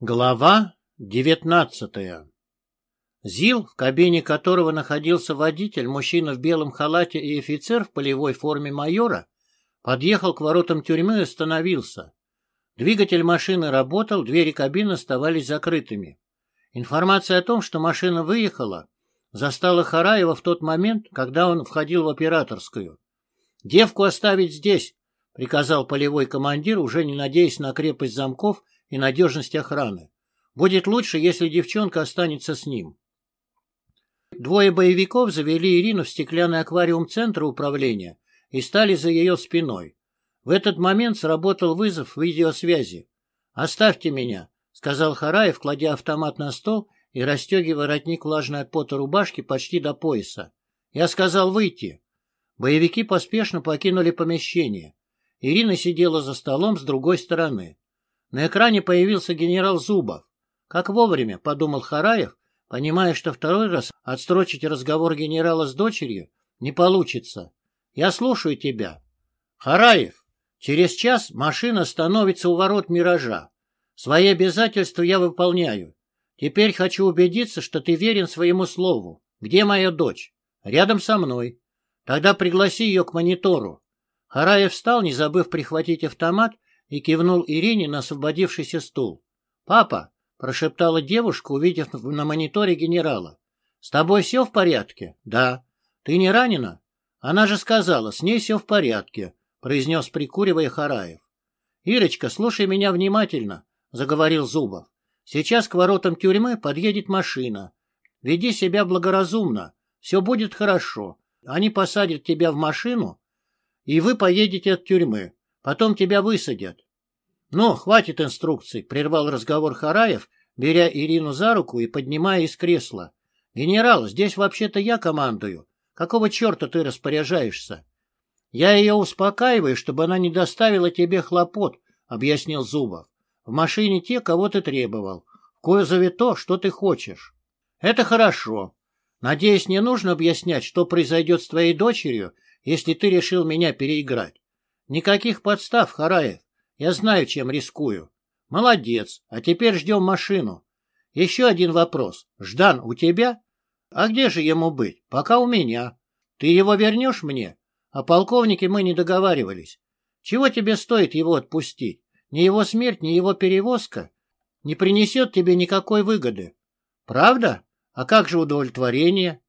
Глава девятнадцатая ЗИЛ, в кабине которого находился водитель, мужчина в белом халате и офицер в полевой форме майора, подъехал к воротам тюрьмы и остановился. Двигатель машины работал, двери кабины оставались закрытыми. Информация о том, что машина выехала, застала Хараева в тот момент, когда он входил в операторскую. «Девку оставить здесь», — приказал полевой командир, уже не надеясь на крепость замков и надежность охраны. Будет лучше, если девчонка останется с ним. Двое боевиков завели Ирину в стеклянный аквариум центра управления и стали за ее спиной. В этот момент сработал вызов видеосвязи. «Оставьте меня», — сказал Хараев, кладя автомат на стол и расстегивая воротник влажной от пота рубашки почти до пояса. «Я сказал выйти». Боевики поспешно покинули помещение. Ирина сидела за столом с другой стороны. На экране появился генерал Зубов. Как вовремя, подумал Хараев, понимая, что второй раз отстрочить разговор генерала с дочерью не получится. Я слушаю тебя. Хараев, через час машина становится у ворот «Миража». Свои обязательства я выполняю. Теперь хочу убедиться, что ты верен своему слову. Где моя дочь? Рядом со мной. Тогда пригласи ее к монитору. Хараев встал, не забыв прихватить автомат, и кивнул Ирине на освободившийся стул. «Папа!» — прошептала девушка, увидев на мониторе генерала. «С тобой все в порядке?» «Да». «Ты не ранена?» «Она же сказала, с ней все в порядке», — произнес, прикуривая Хараев. «Ирочка, слушай меня внимательно», — заговорил Зубов. «Сейчас к воротам тюрьмы подъедет машина. Веди себя благоразумно. Все будет хорошо. Они посадят тебя в машину, и вы поедете от тюрьмы. Потом тебя высадят. — Ну, хватит инструкций, — прервал разговор Хараев, беря Ирину за руку и поднимая из кресла. — Генерал, здесь вообще-то я командую. Какого черта ты распоряжаешься? — Я ее успокаиваю, чтобы она не доставила тебе хлопот, — объяснил Зубов. — В машине те, кого ты требовал. В кузове то, что ты хочешь. — Это хорошо. Надеюсь, не нужно объяснять, что произойдет с твоей дочерью, если ты решил меня переиграть. Никаких подстав, Хараев. Я знаю, чем рискую. Молодец. А теперь ждем машину. Еще один вопрос. Ждан у тебя? А где же ему быть? Пока у меня. Ты его вернешь мне? О полковнике мы не договаривались. Чего тебе стоит его отпустить? Ни его смерть, ни его перевозка не принесет тебе никакой выгоды. Правда? А как же удовлетворение?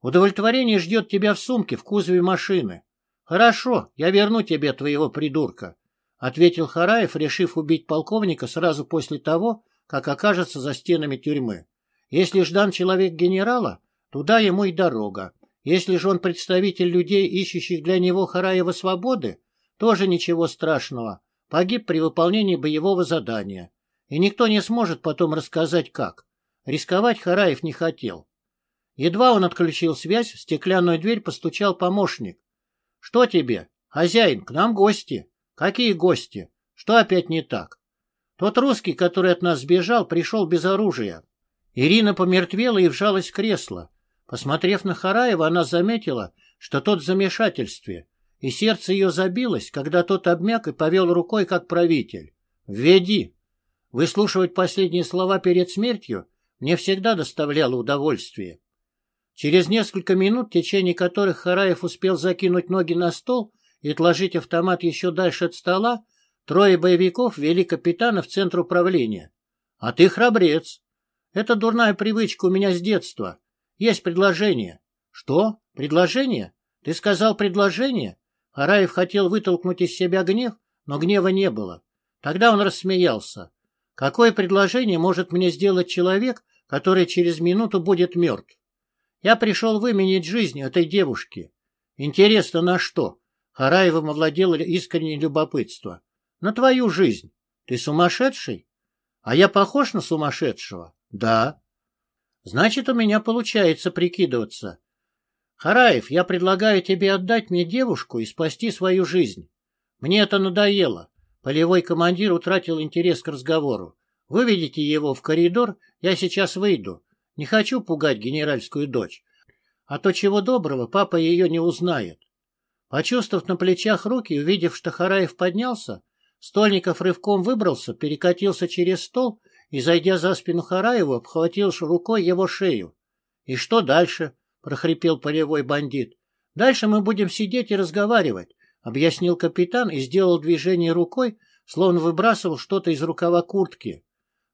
Удовлетворение ждет тебя в сумке в кузове машины. «Хорошо, я верну тебе твоего придурка», — ответил Хараев, решив убить полковника сразу после того, как окажется за стенами тюрьмы. «Если Ждан человек генерала, туда ему и дорога. Если же он представитель людей, ищущих для него Хараева свободы, тоже ничего страшного. Погиб при выполнении боевого задания. И никто не сможет потом рассказать, как. Рисковать Хараев не хотел. Едва он отключил связь, в стеклянную дверь постучал помощник, что тебе? Хозяин, к нам гости. Какие гости? Что опять не так? Тот русский, который от нас сбежал, пришел без оружия. Ирина помертвела и вжалась в кресло. Посмотрев на Хараева, она заметила, что тот в замешательстве, и сердце ее забилось, когда тот обмяк и повел рукой, как правитель. «Введи!» Выслушивать последние слова перед смертью мне всегда доставляло удовольствие. Через несколько минут, в течение которых Хараев успел закинуть ноги на стол и отложить автомат еще дальше от стола, трое боевиков вели капитана в центр управления. — А ты храбрец. Это дурная привычка у меня с детства. Есть предложение. — Что? Предложение? Ты сказал предложение? Хараев хотел вытолкнуть из себя гнев, но гнева не было. Тогда он рассмеялся. Какое предложение может мне сделать человек, который через минуту будет мертв? Я пришел выменить жизнь этой девушки. Интересно, на что? Хараевым овладело искреннее любопытство. На твою жизнь. Ты сумасшедший? А я похож на сумасшедшего? Да. Значит, у меня получается прикидываться. Хараев, я предлагаю тебе отдать мне девушку и спасти свою жизнь. Мне это надоело. Полевой командир утратил интерес к разговору. Выведите его в коридор, я сейчас выйду. Не хочу пугать генеральскую дочь, а то чего доброго папа ее не узнает. Почувствовав на плечах руки, увидев, что Хараев поднялся, Стольников рывком выбрался, перекатился через стол и, зайдя за спину Хараева, обхватил рукой его шею. — И что дальше? — прохрипел полевой бандит. — Дальше мы будем сидеть и разговаривать, — объяснил капитан и сделал движение рукой, словно выбрасывал что-то из рукава куртки.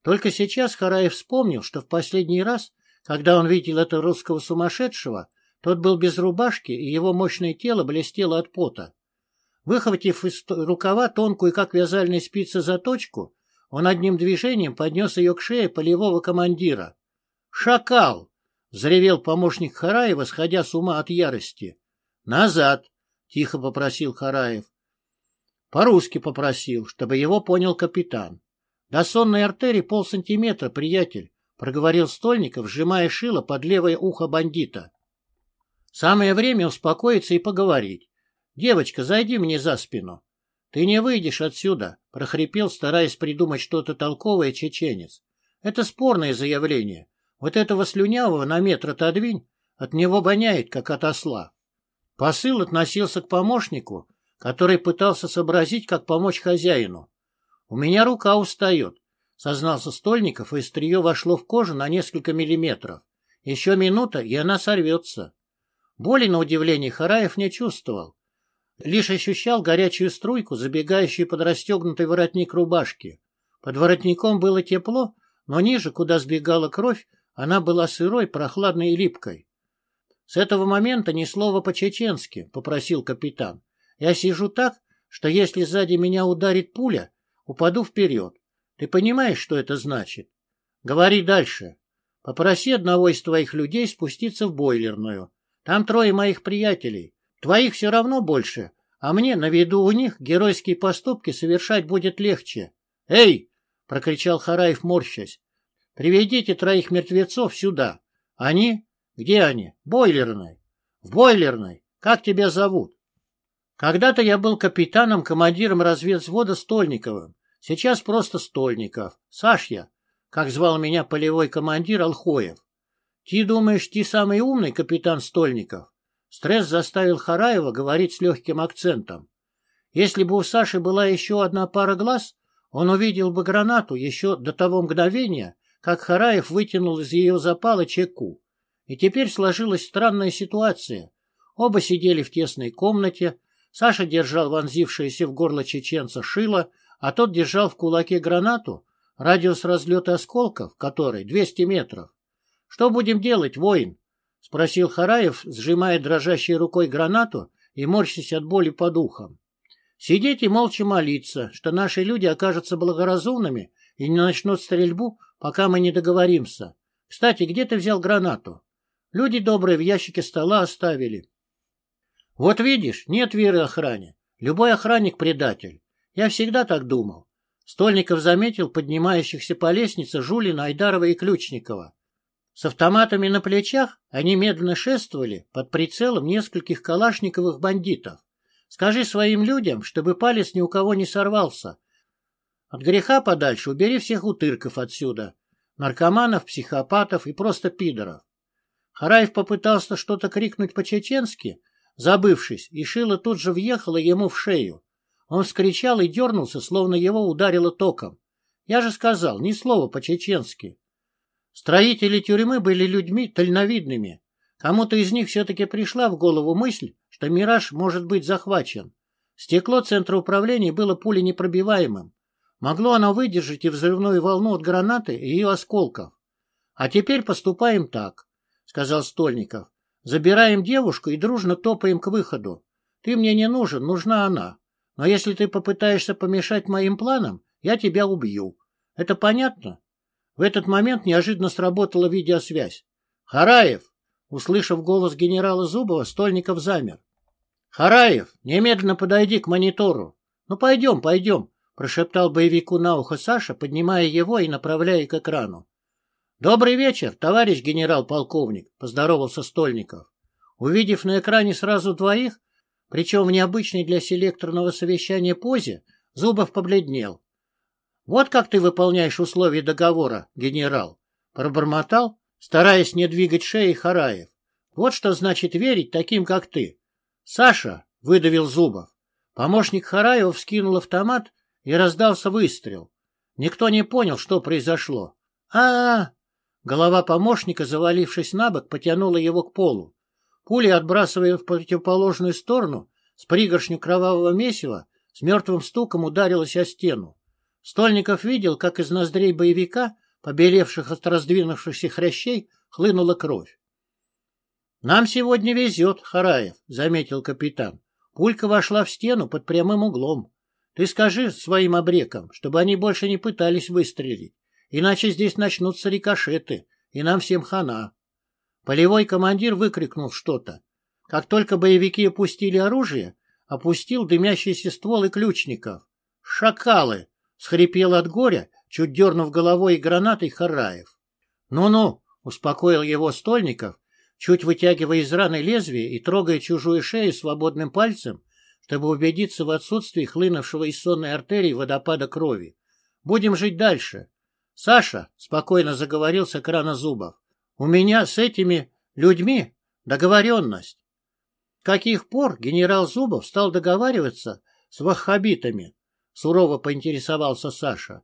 Только сейчас Хараев вспомнил, что в последний раз, когда он видел этого русского сумасшедшего, тот был без рубашки, и его мощное тело блестело от пота. Выхватив из рукава тонкую, как вязальная спица, заточку, он одним движением поднес ее к шее полевого командира. «Шакал!» — взревел помощник Хараева, сходя с ума от ярости. «Назад!» — тихо попросил Хараев. По-русски попросил, чтобы его понял капитан. «До сонной артерии полсантиметра, приятель», — проговорил Стольников, сжимая шило под левое ухо бандита. «Самое время успокоиться и поговорить. Девочка, зайди мне за спину». «Ты не выйдешь отсюда», — прохрипел, стараясь придумать что-то толковое чеченец. «Это спорное заявление. Вот этого слюнявого на метр отодвинь, от него воняет, как от осла». Посыл относился к помощнику, который пытался сообразить, как помочь хозяину. «У меня рука устает», — сознался Стольников, и острие вошло в кожу на несколько миллиметров. «Еще минута, и она сорвется». Боли, на удивление, Хараев не чувствовал. Лишь ощущал горячую струйку, забегающую под расстегнутый воротник рубашки. Под воротником было тепло, но ниже, куда сбегала кровь, она была сырой, прохладной и липкой. — С этого момента ни слова по-чеченски, — попросил капитан. — Я сижу так, что если сзади меня ударит пуля, упаду вперед. Ты понимаешь, что это значит? Говори дальше. Попроси одного из твоих людей спуститься в бойлерную. Там трое моих приятелей. Твоих все равно больше, а мне на виду у них геройские поступки совершать будет легче. «Эй!» — прокричал Хараев, морщась. «Приведите троих мертвецов сюда. Они? Где они? Бойлерной. В бойлерной. Как тебя зовут?» Когда-то я был капитаном, командиром разведвзвода Стольниковым. Сейчас просто Стольников. Сашья, как звал меня полевой командир Алхоев. Ты думаешь, ты самый умный капитан Стольников? Стресс заставил Хараева говорить с легким акцентом. Если бы у Саши была еще одна пара глаз, он увидел бы гранату еще до того мгновения, как Хараев вытянул из ее запала чеку. И теперь сложилась странная ситуация. Оба сидели в тесной комнате, Саша держал вонзившееся в горло чеченца шило, а тот держал в кулаке гранату, радиус разлета осколков которой 200 метров. «Что будем делать, воин?» — спросил Хараев, сжимая дрожащей рукой гранату и морщась от боли по духам. — Сидеть и молча молиться, что наши люди окажутся благоразумными и не начнут стрельбу, пока мы не договоримся. Кстати, где ты взял гранату? Люди добрые в ящике стола оставили. — Вот видишь, нет веры охране. Любой охранник — предатель. Я всегда так думал. Стольников заметил поднимающихся по лестнице Жулина, Айдарова и Ключникова. С автоматами на плечах они медленно шествовали под прицелом нескольких калашниковых бандитов. Скажи своим людям, чтобы палец ни у кого не сорвался. От греха подальше убери всех утырков отсюда. Наркоманов, психопатов и просто пидоров. Хараев попытался что-то крикнуть по-чеченски, забывшись, и шило тут же въехало ему в шею. Он вскричал и дернулся, словно его ударило током. Я же сказал, ни слова по-чеченски. Строители тюрьмы были людьми дальновидными. Кому-то из них все-таки пришла в голову мысль, что «Мираж» может быть захвачен. Стекло центра управления было пуленепробиваемым. Могло оно выдержать и взрывную волну от гранаты и ее осколков. «А теперь поступаем так», — сказал Стольников. «Забираем девушку и дружно топаем к выходу. Ты мне не нужен, нужна она. Но если ты попытаешься помешать моим планам, я тебя убью. Это понятно?» В этот момент неожиданно сработала видеосвязь. «Хараев!» Услышав голос генерала Зубова, Стольников замер. «Хараев, немедленно подойди к монитору!» «Ну, пойдем, пойдем!» — прошептал боевику на ухо Саша, поднимая его и направляя к экрану. «Добрый вечер, товарищ генерал-полковник!» — поздоровался Стольников. Увидев на экране сразу двоих, причем в необычной для селекторного совещания позе, Зубов побледнел. Вот как ты выполняешь условия договора, генерал, пробормотал, стараясь не двигать шеи Хараев. Вот что значит верить таким, как ты. Саша, выдавил Зубов. Помощник Хараева вскинул автомат и раздался выстрел. Никто не понял, что произошло. а а, -а Голова помощника, завалившись на бок, потянула его к полу. Пуля, отбрасывая в противоположную сторону, с пригоршню кровавого месива, с мертвым стуком ударилась о стену. Стольников видел, как из ноздрей боевика, побелевших от раздвинувшихся хрящей, хлынула кровь. — Нам сегодня везет, Хараев, — заметил капитан. Пулька вошла в стену под прямым углом. Ты скажи своим обрекам, чтобы они больше не пытались выстрелить, иначе здесь начнутся рикошеты, и нам всем хана. Полевой командир выкрикнул что-то. Как только боевики опустили оружие, опустил дымящийся ствол и ключников. «Шакалы!» — схрипел от горя, чуть дернув головой и гранатой Хараев. «Ну-ну!» — успокоил его Стольников, чуть вытягивая из раны лезвие и трогая чужую шею свободным пальцем, чтобы убедиться в отсутствии хлынувшего из сонной артерии водопада крови. «Будем жить дальше!» «Саша!» — спокойно заговорил с экрана зубов. «У меня с этими людьми договоренность. каких пор генерал Зубов стал договариваться с ваххабитами? Сурово поинтересовался Саша.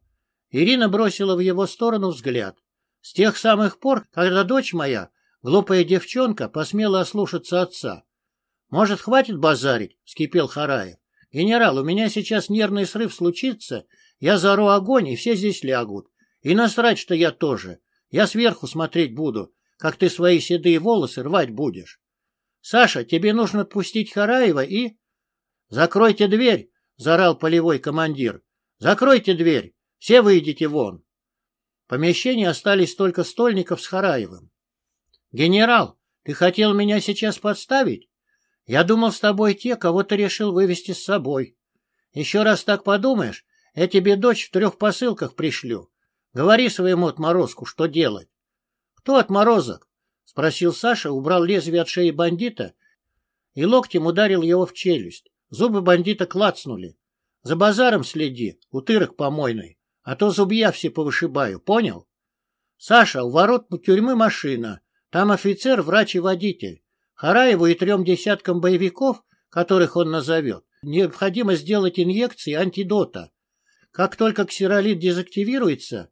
Ирина бросила в его сторону взгляд. С тех самых пор, когда дочь моя, глупая девчонка, посмела ослушаться отца. Может, хватит базарить? — вскипел Хараев. Генерал, у меня сейчас нервный срыв случится, я зару огонь, и все здесь лягут. И насрать, что я тоже. Я сверху смотреть буду, как ты свои седые волосы рвать будешь. Саша, тебе нужно отпустить Хараева и... Закройте дверь, — заорал полевой командир. «Закройте дверь! Все выйдите вон!» В помещении остались только Стольников с Хараевым. «Генерал, ты хотел меня сейчас подставить? Я думал, с тобой те, кого ты решил вывести с собой. Еще раз так подумаешь, я тебе дочь в трех посылках пришлю. Говори своему отморозку, что делать». «Кто отморозок?» — спросил Саша, убрал лезвие от шеи бандита и локтем ударил его в челюсть. Зубы бандита клацнули. За базаром следи, утырок помойный, а то зубья все повышибаю, понял? Саша, у ворот тюрьмы машина. Там офицер, врач и водитель. Хараеву и трем десяткам боевиков, которых он назовет, необходимо сделать инъекции антидота. Как только ксеролит дезактивируется,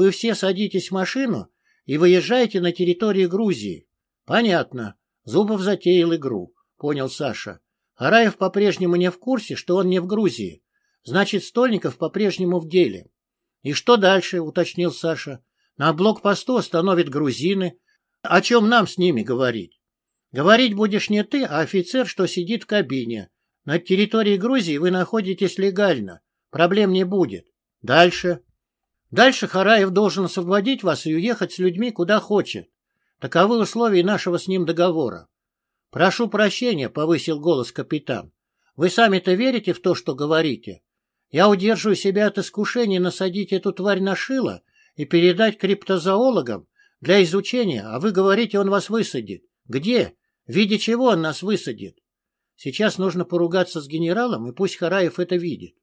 вы все садитесь в машину и выезжаете на территорию Грузии. Понятно. Зубов затеял игру, понял Саша. Араев по-прежнему не в курсе, что он не в Грузии. Значит, Стольников по-прежнему в деле. И что дальше, уточнил Саша. На блокпосту остановят грузины. О чем нам с ними говорить? Говорить будешь не ты, а офицер, что сидит в кабине. На территории Грузии вы находитесь легально. Проблем не будет. Дальше. Дальше Хараев должен освободить вас и уехать с людьми куда хочет. Таковы условия нашего с ним договора. «Прошу прощения», — повысил голос капитан. «Вы сами-то верите в то, что говорите? Я удерживаю себя от искушения насадить эту тварь на шило и передать криптозоологам для изучения, а вы говорите, он вас высадит. Где? В виде чего он нас высадит? Сейчас нужно поругаться с генералом, и пусть Хараев это видит».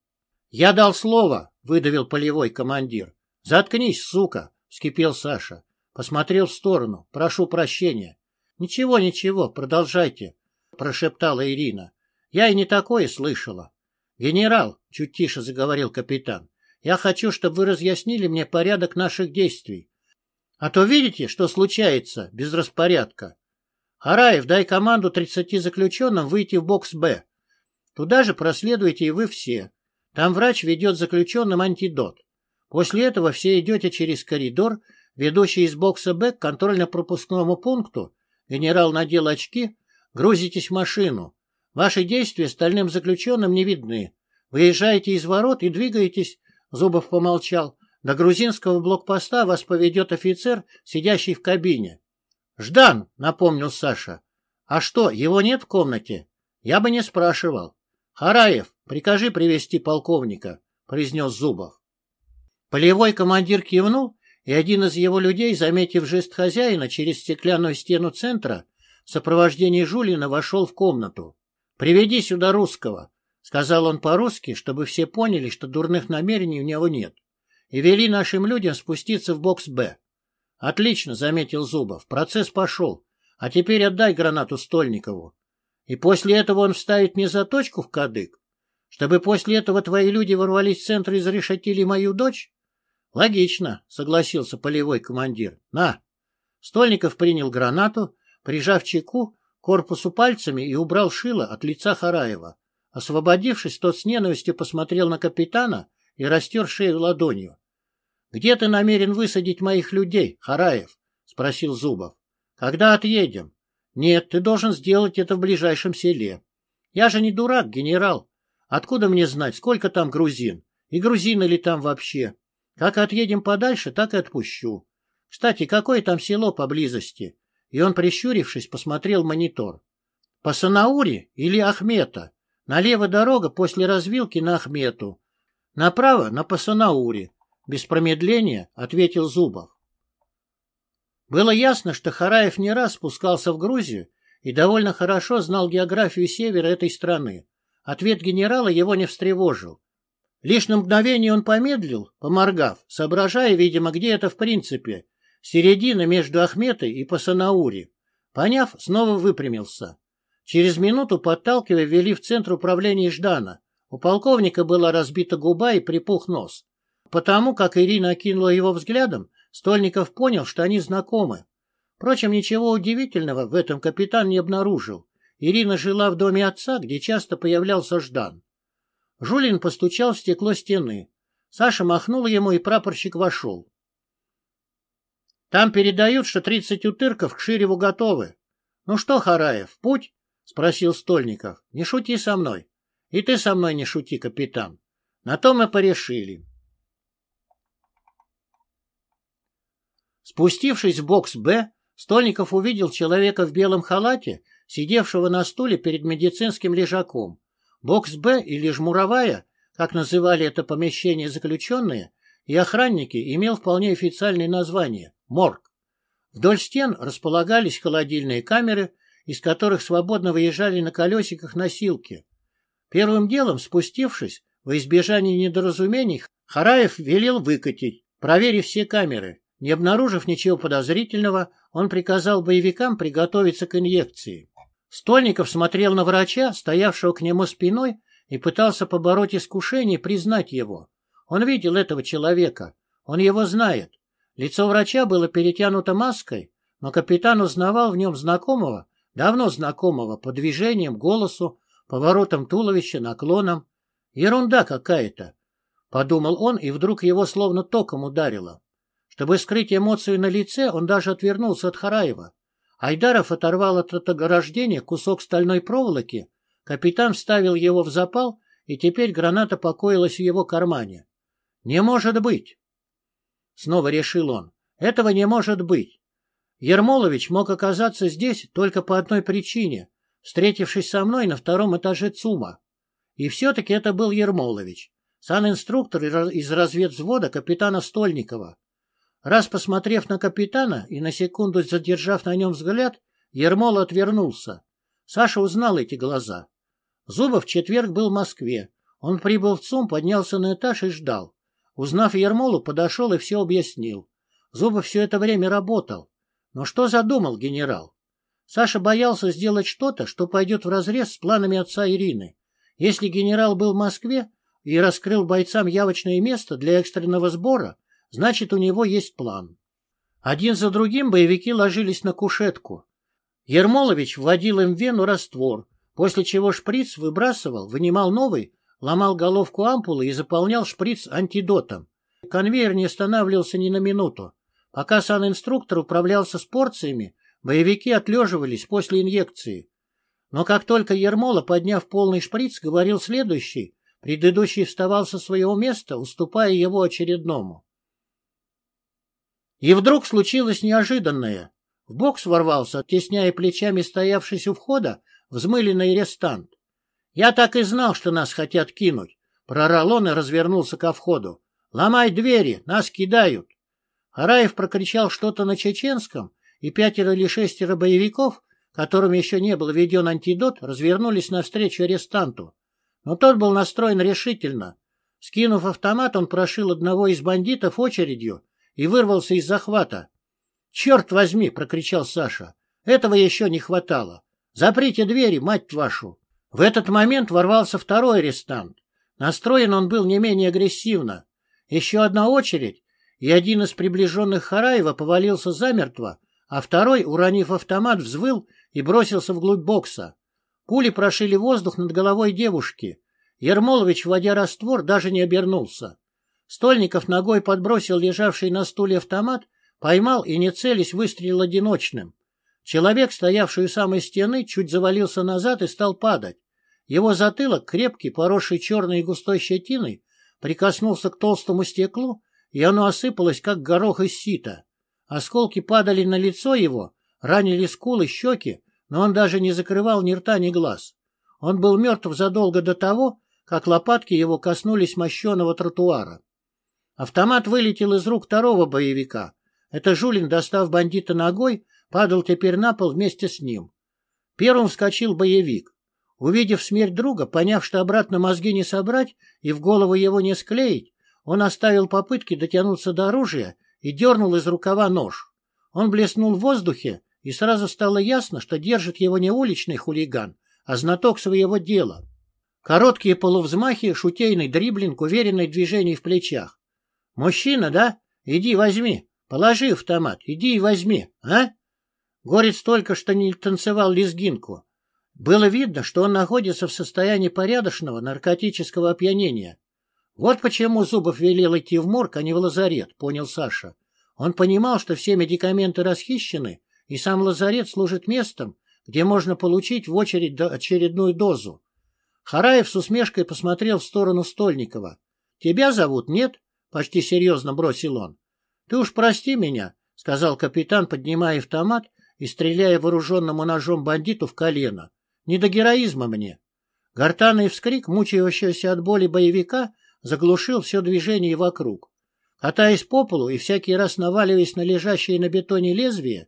«Я дал слово», — выдавил полевой командир. «Заткнись, сука», — вскипел Саша. Посмотрел в сторону. «Прошу прощения. — Ничего, ничего, продолжайте, — прошептала Ирина. — Я и не такое слышала. — Генерал, — чуть тише заговорил капитан, — я хочу, чтобы вы разъяснили мне порядок наших действий. А то видите, что случается без распорядка. Хараев, дай команду тридцати заключенным выйти в бокс «Б». Туда же проследуйте и вы все. Там врач ведет заключенным антидот. После этого все идете через коридор, ведущий из бокса «Б» к контрольно-пропускному пункту, Генерал надел очки. Грузитесь в машину. Ваши действия стальным заключенным не видны. Выезжаете из ворот и двигаетесь, Зубов помолчал. До грузинского блокпоста вас поведет офицер, сидящий в кабине. «Ждан», — напомнил Саша. «А что, его нет в комнате?» «Я бы не спрашивал». «Хараев, прикажи привести полковника», — произнес Зубов. Полевой командир кивнул и один из его людей, заметив жест хозяина через стеклянную стену центра, в сопровождении Жулина вошел в комнату. «Приведи сюда русского», — сказал он по-русски, чтобы все поняли, что дурных намерений у него нет, и вели нашим людям спуститься в бокс «Б». «Отлично», — заметил Зубов, — «процесс пошел, а теперь отдай гранату Стольникову. И после этого он вставит мне заточку в кадык, чтобы после этого твои люди ворвались в центр и зарешатили мою дочь?» Логично, согласился полевой командир. На. Стольников принял гранату, прижав чеку к корпусу пальцами и убрал шило от лица Хараева. Освободившись, тот с ненавистью посмотрел на капитана и растер шею ладонью. — Где ты намерен высадить моих людей, Хараев? — спросил Зубов. — Когда отъедем? — Нет, ты должен сделать это в ближайшем селе. Я же не дурак, генерал. Откуда мне знать, сколько там грузин? И грузины ли там вообще? Как отъедем подальше, так и отпущу. Кстати, какое там село поблизости? И он, прищурившись, посмотрел монитор. По Санауре или Ахмета? Налево дорога после развилки на Ахмету. Направо на Пасанауре. Без промедления ответил Зубов. Было ясно, что Хараев не раз спускался в Грузию и довольно хорошо знал географию севера этой страны. Ответ генерала его не встревожил. Лишь на мгновение он помедлил, поморгав, соображая, видимо, где это в принципе, середина между Ахметой и Пасанаури. Поняв, снова выпрямился. Через минуту, подталкивая, ввели в центр управления Ждана. У полковника была разбита губа и припух нос. Потому как Ирина окинула его взглядом, Стольников понял, что они знакомы. Впрочем, ничего удивительного в этом капитан не обнаружил. Ирина жила в доме отца, где часто появлялся Ждан. Жулин постучал в стекло стены. Саша махнул ему, и прапорщик вошел. — Там передают, что тридцать утырков к Ширеву готовы. — Ну что, Хараев, путь? — спросил Стольников. — Не шути со мной. И ты со мной не шути, капитан. На то мы порешили. Спустившись в бокс «Б», Стольников увидел человека в белом халате, сидевшего на стуле перед медицинским лежаком. Бокс «Б» или «Жмуровая», как называли это помещение заключенные, и охранники, имел вполне официальное название – «Морг». Вдоль стен располагались холодильные камеры – из которых свободно выезжали на колесиках носилки. Первым делом, спустившись, во избежание недоразумений, Хараев велел выкатить, проверив все камеры. Не обнаружив ничего подозрительного, он приказал боевикам приготовиться к инъекции. Стольников смотрел на врача, стоявшего к нему спиной, и пытался побороть искушение признать его. Он видел этого человека, он его знает. Лицо врача было перетянуто маской, но капитан узнавал в нем знакомого, давно знакомого по движениям, голосу, поворотам туловища, наклонам. Ерунда какая-то, — подумал он, и вдруг его словно током ударило. Чтобы скрыть эмоцию на лице, он даже отвернулся от Хараева. Айдаров оторвал от ограждения кусок стальной проволоки, капитан вставил его в запал, и теперь граната покоилась в его кармане. «Не может быть!» Снова решил он. «Этого не может быть. Ермолович мог оказаться здесь только по одной причине, встретившись со мной на втором этаже ЦУМа. И все-таки это был Ермолович, санинструктор из разведвзвода капитана Стольникова. Раз посмотрев на капитана и на секунду задержав на нем взгляд, Ермол отвернулся. Саша узнал эти глаза. Зубов в четверг был в Москве. Он прибыл в ЦУМ, поднялся на этаж и ждал. Узнав Ермолу, подошел и все объяснил. Зубов все это время работал. Но что задумал генерал? Саша боялся сделать что-то, что пойдет вразрез с планами отца Ирины. Если генерал был в Москве и раскрыл бойцам явочное место для экстренного сбора, значит, у него есть план. Один за другим боевики ложились на кушетку. Ермолович вводил им в вену раствор, после чего шприц выбрасывал, вынимал новый, ломал головку ампулы и заполнял шприц антидотом. Конвейер не останавливался ни на минуту. Пока санинструктор управлялся с порциями, боевики отлеживались после инъекции. Но как только Ермола, подняв полный шприц, говорил следующий, предыдущий вставал со своего места, уступая его очередному. И вдруг случилось неожиданное. В бокс ворвался, оттесняя плечами стоявшись у входа, взмыленный рестант. «Я так и знал, что нас хотят кинуть», — прорал он и развернулся ко входу. «Ломай двери, нас кидают». Араев прокричал что-то на чеченском, и пятеро или шестеро боевиков, которым еще не был введен антидот, развернулись навстречу арестанту. Но тот был настроен решительно. Скинув автомат, он прошил одного из бандитов очередью и вырвался из захвата. «Черт возьми!» — прокричал Саша. «Этого еще не хватало. Заприте двери, мать вашу!» В этот момент ворвался второй арестант. Настроен он был не менее агрессивно. Еще одна очередь, и один из приближенных Хараева повалился замертво, а второй, уронив автомат, взвыл и бросился вглубь бокса. Пули прошили воздух над головой девушки. Ермолович, вводя раствор, даже не обернулся. Стольников ногой подбросил лежавший на стуле автомат, поймал и, не целясь, выстрелил одиночным. Человек, стоявший у самой стены, чуть завалился назад и стал падать. Его затылок, крепкий, поросший черной и густой щетиной, прикоснулся к толстому стеклу, и оно осыпалось, как горох из сита. Осколки падали на лицо его, ранили скулы, щеки, но он даже не закрывал ни рта, ни глаз. Он был мертв задолго до того, как лопатки его коснулись мощеного тротуара. Автомат вылетел из рук второго боевика. Это Жулин, достав бандита ногой, падал теперь на пол вместе с ним. Первым вскочил боевик. Увидев смерть друга, поняв, что обратно мозги не собрать и в голову его не склеить, он оставил попытки дотянуться до оружия и дернул из рукава нож. Он блеснул в воздухе, и сразу стало ясно, что держит его не уличный хулиган, а знаток своего дела. Короткие полувзмахи, шутейный дриблинг, уверенное движение в плечах. «Мужчина, да? Иди возьми. Положи автомат. Иди и возьми, а?» Горец только что не танцевал лезгинку. Было видно, что он находится в состоянии порядочного наркотического опьянения. Вот почему Зубов велел идти в морг, а не в лазарет, понял Саша. Он понимал, что все медикаменты расхищены, и сам лазарет служит местом, где можно получить в очередь очередную дозу. Хараев с усмешкой посмотрел в сторону Стольникова. — Тебя зовут, нет? — почти серьезно бросил он. — Ты уж прости меня, — сказал капитан, поднимая автомат и стреляя вооруженному ножом бандиту в колено. — Не до героизма мне. Гортанный вскрик, мучающегося от боли боевика, заглушил все движение вокруг. Катаясь по полу и всякий раз наваливаясь на лежащее на бетоне лезвие,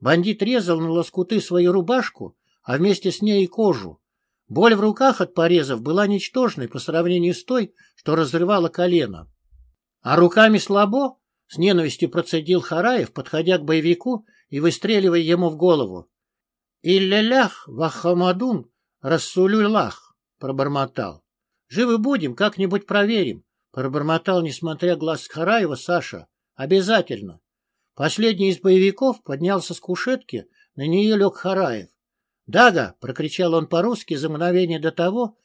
бандит резал на лоскуты свою рубашку, а вместе с ней и кожу. Боль в руках от порезов была ничтожной по сравнению с той, что разрывала колено. А руками слабо, с ненавистью процедил Хараев, подходя к боевику и выстреливая ему в голову. «Иллялях вахамадун рассулюлах», — пробормотал. Живы будем, как-нибудь проверим, — пробормотал, несмотря глаз Хараева, Саша. Обязательно. Последний из боевиков поднялся с кушетки, на нее лег Хараев. «Дага!» — прокричал он по-русски за мгновение до того,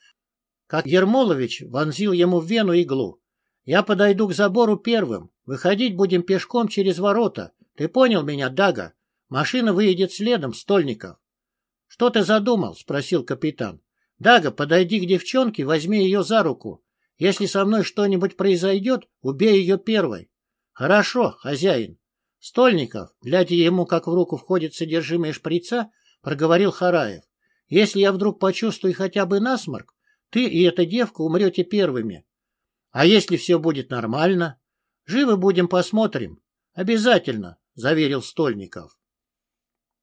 как Ермолович вонзил ему в вену иглу. «Я подойду к забору первым. Выходить будем пешком через ворота. Ты понял меня, Дага? Машина выедет следом, Стольников». «Что ты задумал?» — спросил капитан. Дага, подойди к девчонке, возьми ее за руку. Если со мной что-нибудь произойдет, убей ее первой. Хорошо, хозяин. Стольников, глядя ему, как в руку входит содержимое шприца, проговорил Хараев. Если я вдруг почувствую хотя бы насморк, ты и эта девка умрете первыми. А если все будет нормально? Живы будем, посмотрим. Обязательно, заверил Стольников.